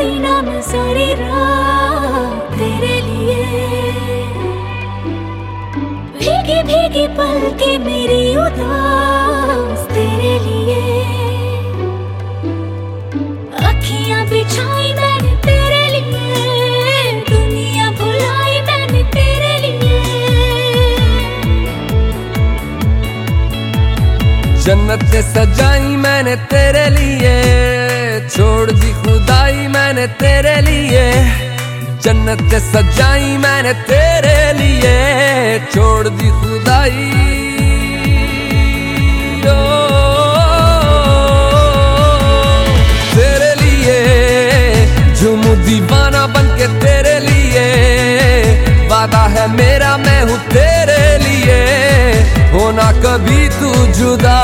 कोई सारी रात तेरे लिए। पल के मेरी उदास तेरे लिए। अखियाँ बिछाई मैंने तेरे लिए, दुनिया मैंने तेरे लिए। जन्नत से सजाई मैंने तेरे लिए। छोड़ दी खुदाई मैंने तेरे लिए। जन्नत सजाई मैंने तेरे लिए। छोड़ दी खुदाई। तेरे लिए झूमू दीवाना बन के तेरे लिए। वादा है मेरा, मैं हूँ तेरे लिए। होना कभी तू जुदा।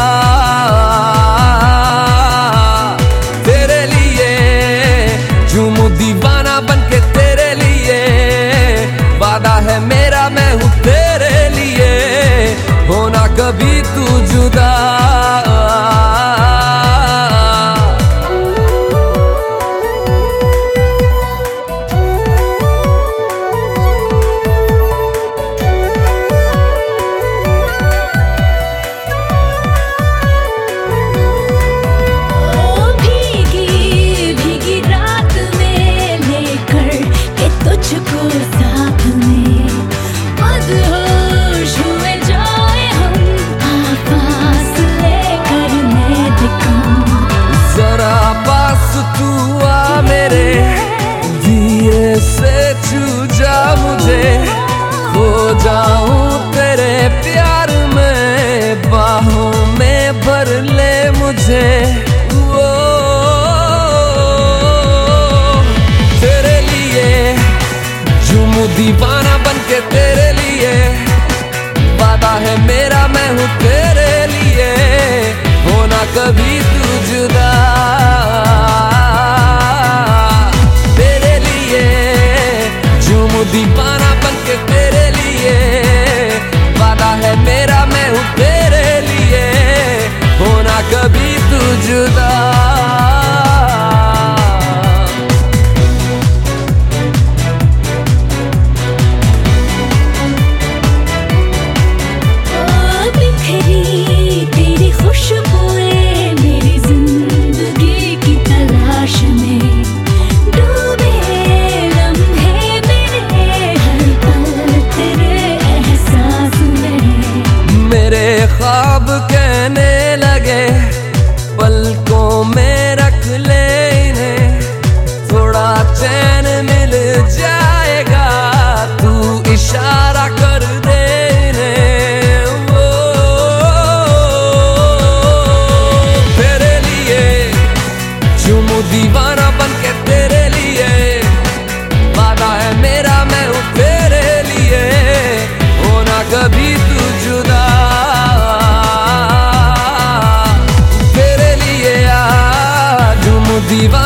Viva